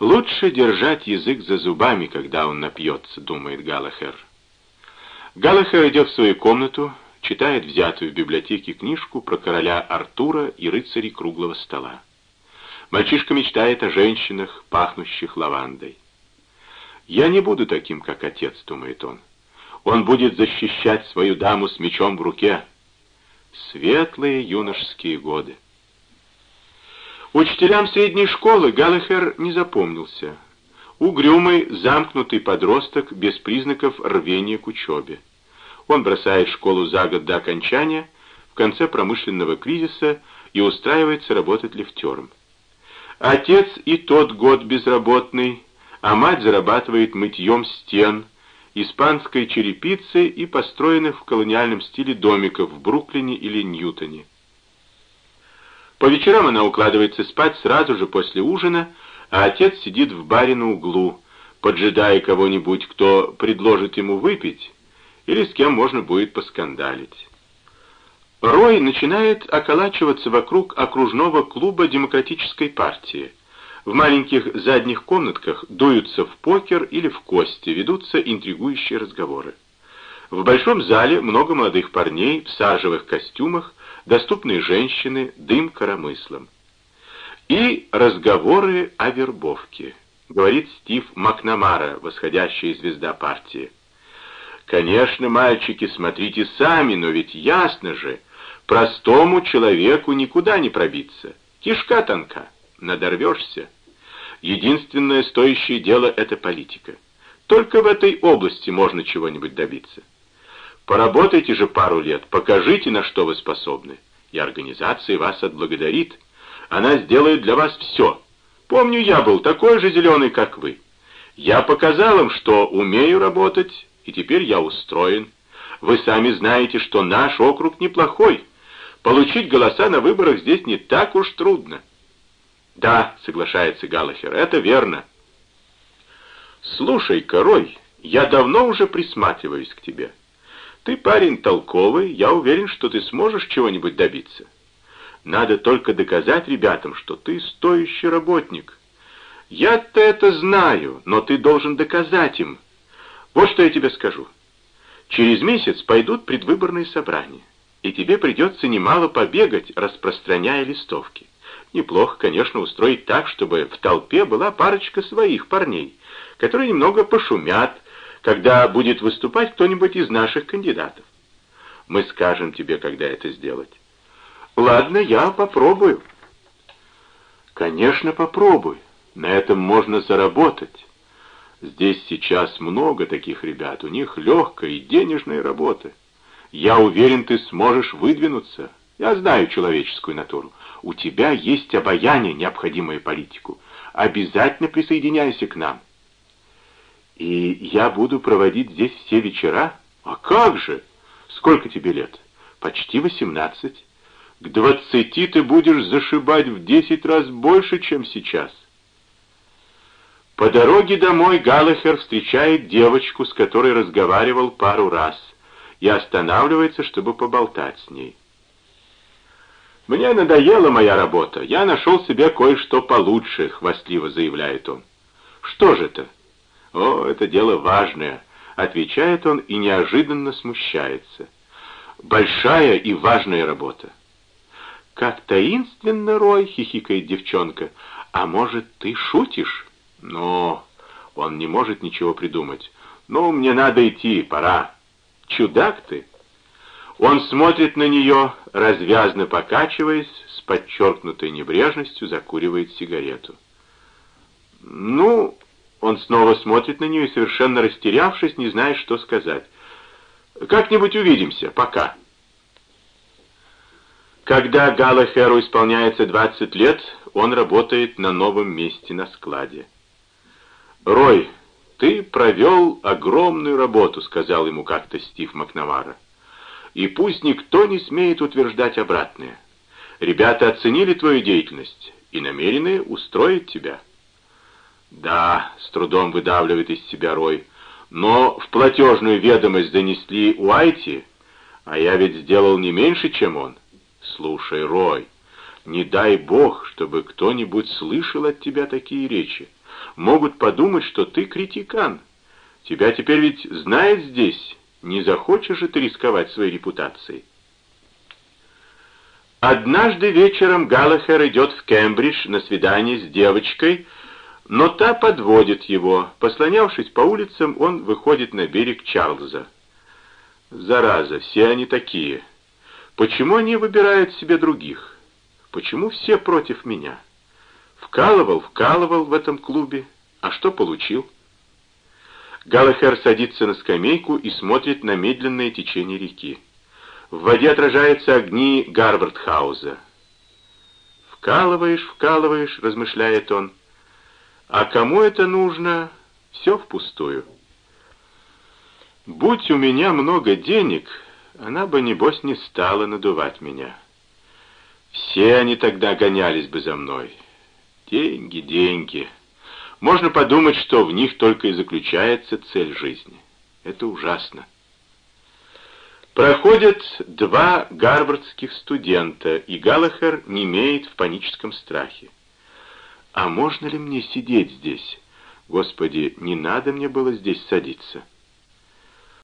Лучше держать язык за зубами, когда он напьется, думает Галахер. Галахер идет в свою комнату, читает взятую в библиотеке книжку про короля Артура и рыцарей круглого стола. Мальчишка мечтает о женщинах, пахнущих лавандой. «Я не буду таким, как отец», — думает он. «Он будет защищать свою даму с мечом в руке». Светлые юношеские годы. Учителям средней школы Галлахер не запомнился. Угрюмый, замкнутый подросток без признаков рвения к учебе. Он бросает школу за год до окончания, в конце промышленного кризиса, и устраивается работать лифтером. Отец и тот год безработный, а мать зарабатывает мытьем стен, испанской черепицы и построенных в колониальном стиле домиков в Бруклине или Ньютоне. По вечерам она укладывается спать сразу же после ужина, а отец сидит в баре на углу, поджидая кого-нибудь, кто предложит ему выпить, или с кем можно будет поскандалить. Рой начинает околачиваться вокруг окружного клуба демократической партии. В маленьких задних комнатках дуются в покер или в кости, ведутся интригующие разговоры. В большом зале много молодых парней в сажевых костюмах, доступные женщины, дым коромыслом. И разговоры о вербовке, говорит Стив Макнамара, восходящая звезда партии. Конечно, мальчики, смотрите сами, но ведь ясно же, простому человеку никуда не пробиться. Кишка тонка, надорвешься. Единственное стоящее дело — это политика. Только в этой области можно чего-нибудь добиться. Поработайте же пару лет, покажите, на что вы способны, и организация вас отблагодарит. Она сделает для вас все. Помню, я был такой же зеленый, как вы. Я показал им, что умею работать, и теперь я устроен. Вы сами знаете, что наш округ неплохой. Получить голоса на выборах здесь не так уж трудно. Да, соглашается Галлахер, это верно. Слушай, Корой, я давно уже присматриваюсь к тебе. Ты парень толковый, я уверен, что ты сможешь чего-нибудь добиться. Надо только доказать ребятам, что ты стоящий работник. Я-то это знаю, но ты должен доказать им. Вот что я тебе скажу. Через месяц пойдут предвыборные собрания, и тебе придется немало побегать, распространяя листовки. Неплохо, конечно, устроить так, чтобы в толпе была парочка своих парней, которые немного пошумят, когда будет выступать кто-нибудь из наших кандидатов. Мы скажем тебе, когда это сделать. Ладно, я попробую. Конечно, попробуй. На этом можно заработать. Здесь сейчас много таких ребят, у них легкая и денежная работа. Я уверен, ты сможешь выдвинуться. Я знаю человеческую натуру. У тебя есть обаяние, необходимое политику. Обязательно присоединяйся к нам. И я буду проводить здесь все вечера? А как же? Сколько тебе лет? Почти восемнадцать. К двадцати ты будешь зашибать в десять раз больше, чем сейчас. По дороге домой Галлахер встречает девочку, с которой разговаривал пару раз, и останавливается, чтобы поболтать с ней. «Мне надоела моя работа. Я нашел себе кое-что получше», — хвастливо заявляет он. «Что же это?» «О, это дело важное», — отвечает он и неожиданно смущается. «Большая и важная работа». «Как таинственно, Рой!» — хихикает девчонка. «А может, ты шутишь?» «Но...» Он не может ничего придумать. «Ну, мне надо идти, пора». «Чудак ты!» Он смотрит на нее, развязно покачиваясь, с подчеркнутой небрежностью закуривает сигарету. «Ну...» Он снова смотрит на нее и, совершенно растерявшись, не знает, что сказать. «Как-нибудь увидимся. Пока». Когда Галахеру исполняется 20 лет, он работает на новом месте на складе. «Рой, ты провел огромную работу», — сказал ему как-то Стив Макнамара и пусть никто не смеет утверждать обратное. Ребята оценили твою деятельность и намерены устроить тебя. Да, с трудом выдавливает из себя Рой, но в платежную ведомость занесли Уайти, а я ведь сделал не меньше, чем он. Слушай, Рой, не дай бог, чтобы кто-нибудь слышал от тебя такие речи. могут подумать, что ты критикан. Тебя теперь ведь знают здесь, не захочешь же ты рисковать своей репутацией. Однажды вечером Галлахер идет в Кембридж на свидание с девочкой, но та подводит его. Послонявшись по улицам, он выходит на берег Чарльза. Зараза, все они такие. Почему они выбирают себе других? Почему все против меня? Вкалывал, вкалывал в этом клубе. А что получил? Галлахер садится на скамейку и смотрит на медленное течение реки. В воде отражаются огни Гарвардхауза. «Вкалываешь, вкалываешь», — размышляет он. «А кому это нужно? Все впустую». «Будь у меня много денег, она бы, небось, не стала надувать меня. Все они тогда гонялись бы за мной. Деньги, деньги. Можно подумать, что в них только и заключается цель жизни. Это ужасно». Проходят два гарвардских студента, и Галлахер не имеет в паническом страхе. «А можно ли мне сидеть здесь? Господи, не надо мне было здесь садиться».